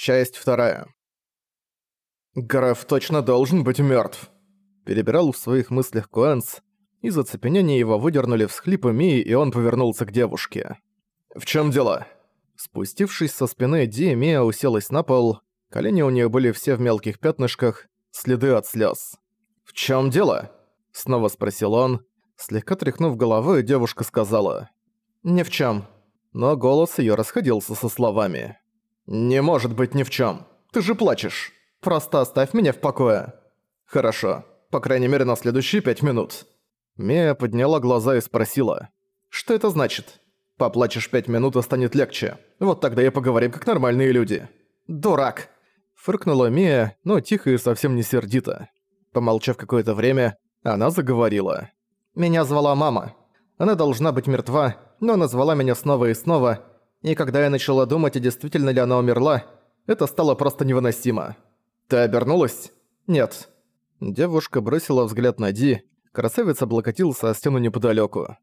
Часть вторая. «Граф точно должен быть мертв. Перебирал в своих мыслях Куэнс. Из оцепенения его выдернули всхлипы Мии, и он повернулся к девушке. «В чем дело?» Спустившись со спины Ди, Мия уселась на пол. Колени у нее были все в мелких пятнышках, следы от слез. «В чем дело?» Снова спросил он. Слегка тряхнув головой, девушка сказала. «Ни в чем. Но голос ее расходился со словами. «Не может быть ни в чем. Ты же плачешь. Просто оставь меня в покое». «Хорошо. По крайней мере, на следующие пять минут». Мия подняла глаза и спросила. «Что это значит? Поплачешь пять минут и станет легче. Вот тогда и поговорим как нормальные люди». «Дурак!» Фыркнула Мия, но тихо и совсем не сердито. Помолчав какое-то время, она заговорила. «Меня звала мама. Она должна быть мертва, но назвала меня снова и снова, и когда я начала думать, действительно ли она умерла, это стало просто невыносимо. «Ты обернулась?» «Нет». Девушка бросила взгляд на Ди. Красавец облокотился о стену неподалёку.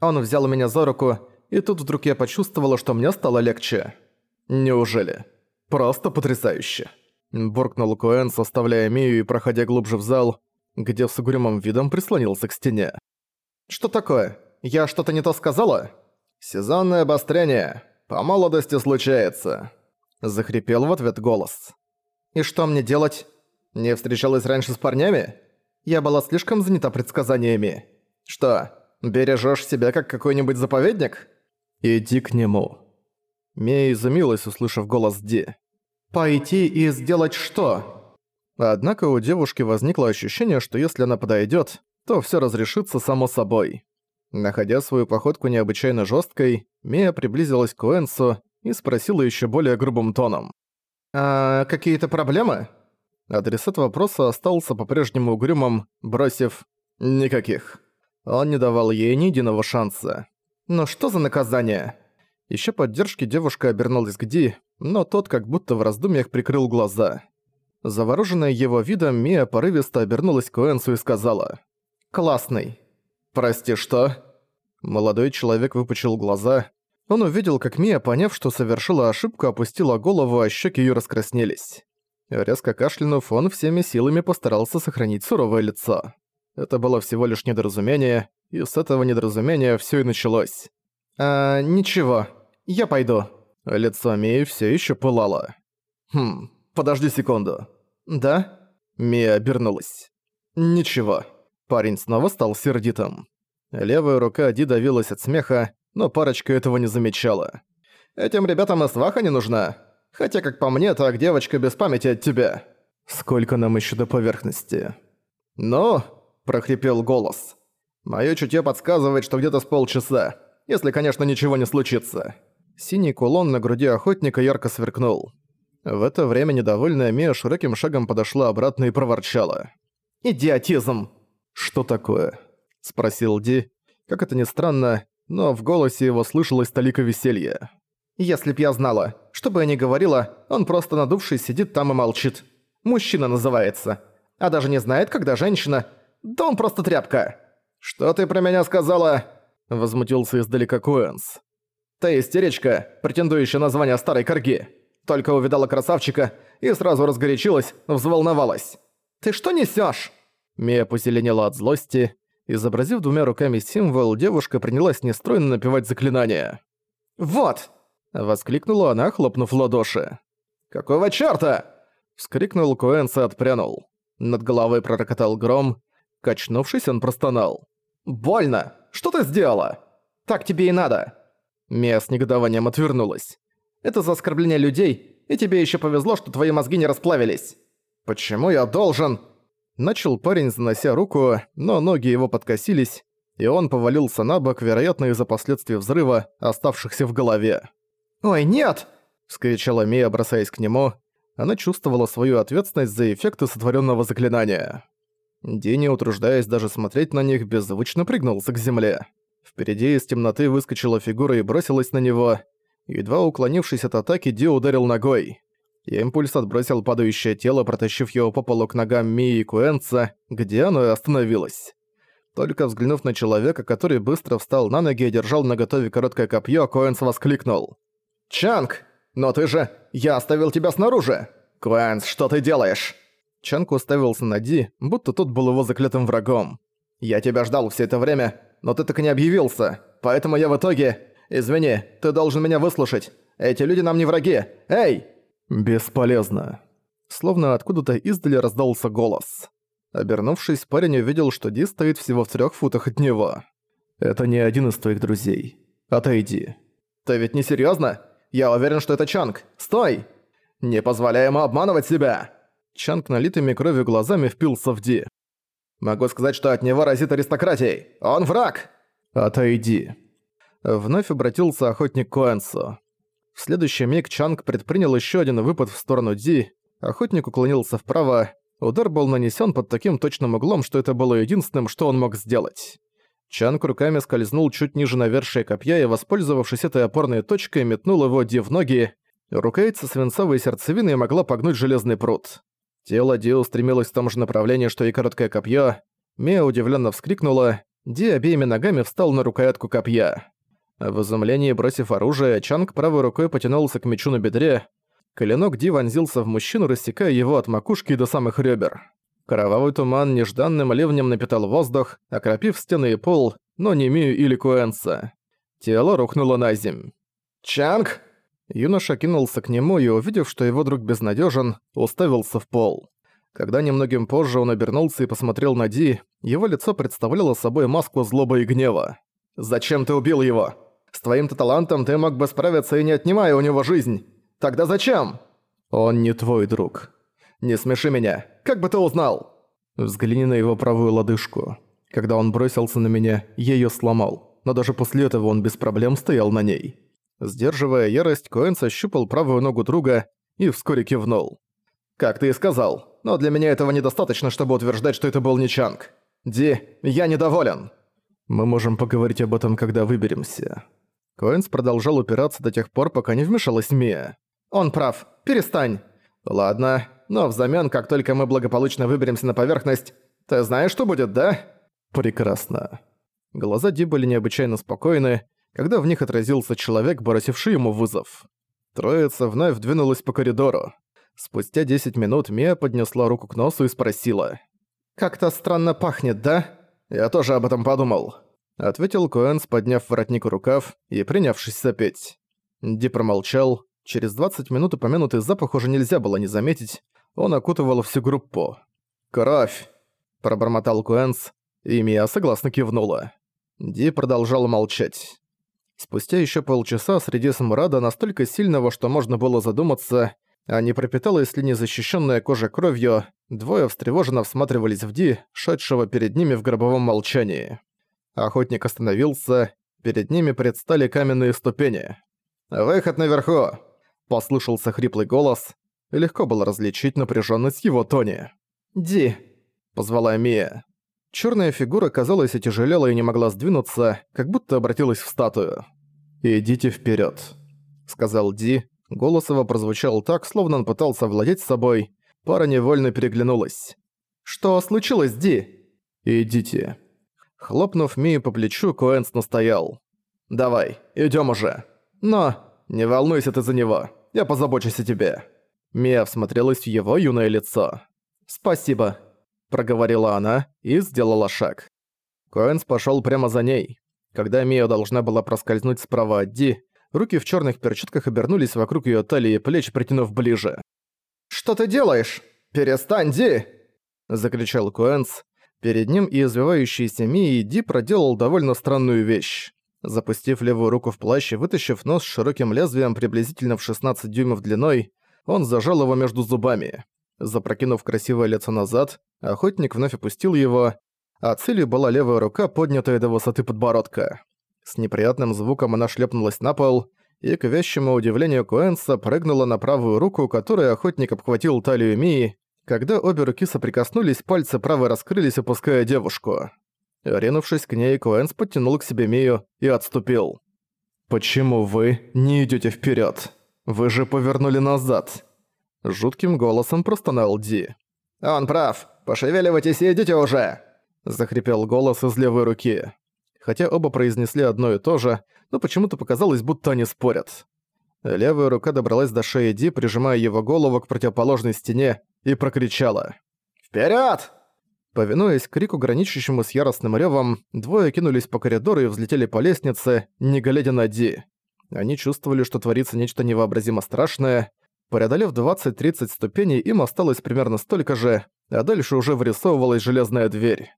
Он взял меня за руку, и тут вдруг я почувствовала, что мне стало легче. «Неужели? Просто потрясающе!» Буркнул Куэн, составляя Мию и проходя глубже в зал, где с угрюмым видом прислонился к стене. «Что такое? Я что-то не то сказала?» «Сезонное обострение. По молодости случается», — захрипел в ответ голос. «И что мне делать? Не встречалась раньше с парнями? Я была слишком занята предсказаниями. Что, бережешь себя как какой-нибудь заповедник?» «Иди к нему». Мия изумилась, услышав голос Ди. «Пойти и сделать что?» Однако у девушки возникло ощущение, что если она подойдет, то все разрешится само собой. Находя свою походку необычайно жесткой, Мия приблизилась к Уэнсу и спросила еще более грубым тоном. «А какие-то проблемы?» Адресат вопроса остался по-прежнему угрюмым, бросив «никаких». Он не давал ей ни единого шанса. «Но что за наказание?» Еще поддержки девушка обернулась к Ди, но тот как будто в раздумьях прикрыл глаза. Завороженная его видом, Мия порывисто обернулась к Уэнсу и сказала «Классный». «Прости, что?» Молодой человек выпучил глаза. Он увидел, как Мия, поняв, что совершила ошибку, опустила голову, а щеки её раскраснелись. Резко кашлянув, он всеми силами постарался сохранить суровое лицо. Это было всего лишь недоразумение, и с этого недоразумения всё и началось. «А, ничего, я пойду». Лицо Мии всё ещё пылало. «Хм, подожди секунду». «Да?» Мия обернулась. «Ничего». Парень снова стал сердитым. Левая рука Ди давилась от смеха, но парочка этого не замечала. «Этим ребятам и сваха не нужна. Хотя, как по мне, так девочка без памяти от тебя. Сколько нам еще до поверхности?» «Ну?» – прохрипел голос. «Моё чутье подсказывает, что где-то с полчаса. Если, конечно, ничего не случится». Синий кулон на груди охотника ярко сверкнул. В это время недовольная Мия широким шагом подошла обратно и проворчала. «Идиотизм!» «Что такое?» – спросил Ди. Как это ни странно, но в голосе его слышалось толика веселья. «Если б я знала, что бы я ни говорила, он просто надувшись сидит там и молчит. Мужчина называется. А даже не знает, когда женщина... Да он просто тряпка!» «Что ты про меня сказала?» – возмутился издалека Куэнс. «Ты истеричка, претендующая на звание старой корги. Только увидала красавчика и сразу разгорячилась, взволновалась. Ты что несёшь?» Мия позеленела от злости. Изобразив двумя руками символ, девушка принялась нестройно напевать заклинание. «Вот!» — воскликнула она, хлопнув в ладоши. «Какого чёрта?» — вскрикнул Куэнс и отпрянул. Над головой пророкотал гром. Качнувшись, он простонал. «Больно! Что ты сделала?» «Так тебе и надо!» Мия с негодованием отвернулась. «Это за оскорбление людей, и тебе ещё повезло, что твои мозги не расплавились!» «Почему я должен...» Начал парень, занося руку, но ноги его подкосились, и он повалился на бок, вероятно, из-за последствий взрыва, оставшихся в голове. «Ой, нет!» – вскричала Мия, бросаясь к нему. Она чувствовала свою ответственность за эффекты сотворенного заклинания. Дини, утруждаясь даже смотреть на них, беззвучно пригнулся к земле. Впереди из темноты выскочила фигура и бросилась на него. Едва уклонившись от атаки, Ди ударил ногой. Импульс отбросил падающее тело, протащив его по полу к ногам Мии и Куэнца, где оно и остановилось. Только взглянув на человека, который быстро встал на ноги и держал наготове короткое копье, Коэнс воскликнул. «Чанг!» Но ты же... Я оставил тебя снаружи! Куэнс, что ты делаешь?» Чанг уставился на Ди, будто тот был его заклятым врагом. «Я тебя ждал все это время, но ты так и не объявился, поэтому я в итоге... Извини, ты должен меня выслушать. Эти люди нам не враги. Эй!» «Бесполезно». Словно откуда-то издали раздался голос. Обернувшись, парень увидел, что Ди стоит всего в трех футах от него. «Это не один из твоих друзей. Отойди». «Ты ведь не серьезно? Я уверен, что это Чанг. Стой! Не позволяй ему обманывать себя!» Чанг налитыми кровью глазами впился в Ди. «Могу сказать, что от него разит аристократией. Он враг!» «Отойди». Вновь обратился охотник к Коэнсу. В следующий миг Чанг предпринял еще один выпад в сторону Ди. Охотник уклонился вправо. Удар был нанесен под таким точным углом, что это было единственным, что он мог сделать. Чанг руками скользнул чуть ниже навершия копья и, воспользовавшись этой опорной точкой, метнул его Ди в ноги. Со свинцовой сердцевиной могла погнуть железный пруд. Тело Ди устремилось в том же направлении, что и короткое копье. Мия удивленно вскрикнула. Ди обеими ногами встал на рукоятку копья. В изумлении бросив оружие, Чанг правой рукой потянулся к мечу на бедре. Клинок Ди вонзился в мужчину, рассекая его от макушки до самых ребер. Кровавый туман нежданным ливнем напитал воздух, окропив стены и пол, но не Мию или Куэнса. Тело рухнуло на земь. «Чанг!» Юноша кинулся к нему и, увидев, что его друг безнадежен, уставился в пол. Когда немногим позже он обернулся и посмотрел на Ди, его лицо представляло собой маску злобы и гнева. «Зачем ты убил его? С твоим-то талантом ты мог бы справиться и не отнимая у него жизнь. Тогда зачем?» «Он не твой друг», «Не смеши меня! Как бы ты узнал?» Взгляни на его правую лодыжку. Когда он бросился на меня, я её сломал, но даже после этого он без проблем стоял на ней. Сдерживая ярость, Коэн сощупал правую ногу друга и вскоре кивнул. «Как ты и сказал, но для меня этого недостаточно, чтобы утверждать, что это был не Чанг. Ди, я недоволен!» «Мы можем поговорить об этом, когда выберемся». Коэнс продолжал упираться до тех пор, пока не вмешалась Мия. «Он прав. Перестань!» «Ладно, но взамен, как только мы благополучно выберемся на поверхность, ты знаешь, что будет, да?» «Прекрасно». Глаза Ди были необычайно спокойны, когда в них отразился человек, бросивший ему вызов. Троица вновь двинулась по коридору. Спустя 10 минут Мия поднесла руку к носу и спросила. «Как-то странно пахнет, да?» «Я тоже об этом подумал», — ответил Коэнс, подняв воротник рукав и принявшись запеть. Ди промолчал. Через 20 минут упомянутый запах уже нельзя было не заметить, он окутывал всю группу. «Кровь!» – пробормотал Куэнс, и Мия согласно кивнула. Ди продолжал молчать. Спустя еще полчаса среди смрада настолько сильного, что можно было задуматься, а не пропиталась ли незащищенная кожа кровью, двое встревоженно всматривались в Ди, шедшего перед ними в гробовом молчании. Охотник остановился, перед ними предстали каменные ступени. «Выход наверху!» – послышался хриплый голос, Легко было различить напряженность его тоне. «Ди!» – позвала Мия. Черная фигура, казалось, отяжелела и не могла сдвинуться, как будто обратилась в статую. «Идите вперед, сказал Ди. Голос его прозвучал так, словно он пытался владеть собой. Пара невольно переглянулась. «Что случилось, Ди?» «Идите». Хлопнув Мию по плечу, Коэнс настоял. «Давай, идём уже. Но не волнуйся ты за него, я позабочусь о тебе». Мия всмотрелась в его юное лицо. «Спасибо», – проговорила она и сделала шаг. Коэнс пошёл прямо за ней. Когда Мия должна была проскользнуть справа от Ди, руки в чёрных перчатках обернулись вокруг её талии и плеч, притянув ближе. «Что ты делаешь? Перестань, Ди!» – закричал Коэнс. Перед ним и извивающийся Мии Ди проделал довольно странную вещь. Запустив левую руку в плащ и вытащив нос с широким лезвием приблизительно в 16 дюймов длиной, он зажал его между зубами. Запрокинув красивое лицо назад, охотник вновь опустил его, а целью была левая рука, поднятая до высоты подбородка. С неприятным звуком она шлепнулась на пол, и, к вящему удивлению Куэнса, прыгнула на правую руку, которой охотник обхватил талию Мии, когда обе руки соприкоснулись, пальцы правой раскрылись, опуская девушку. Ринувшись к ней, Куэнс подтянул к себе Мию и отступил. «Почему вы не идете вперед? Вы же повернули назад!» Жутким голосом простонал Ди. «Он прав! Пошевеливайтесь и идите уже!» Захрипел голос из левой руки. Хотя оба произнесли одно и то же, но почему-то показалось, будто они спорят. Левая рука добралась до шеи Ди, прижимая его голову к противоположной стене, и прокричала. «Вперёд!» Повинуясь крику, граничащему с яростным рёвом, двое кинулись по коридору и взлетели по лестнице, не глядя на Ди. Они чувствовали, что творится нечто невообразимо страшное. Преодолев 20-30 ступеней, им осталось примерно столько же, а дальше уже вырисовывалась железная дверь.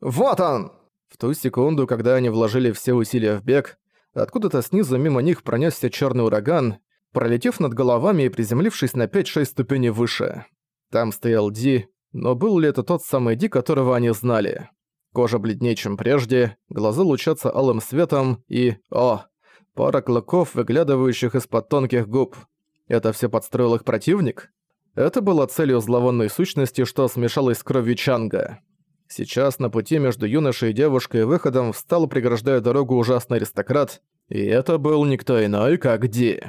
«Вот он!» В ту секунду, когда они вложили все усилия в бег, откуда-то снизу мимо них пронесся черный ураган, пролетев над головами и приземлившись на 5-6 ступеней выше. Там стоял Ди, но был ли это тот самый Ди, которого они знали? Кожа бледнее, чем прежде, глаза лучатся алым светом и... О! Пара клыков, выглядывающих из-под тонких губ. Это все подстроил их противник? Это было целью зловонной сущности, что смешалось с кровью Чанга. Сейчас на пути между юношей и девушкой выходом встал, преграждая дорогу ужасный аристократ, и это был никто иной, как Ди.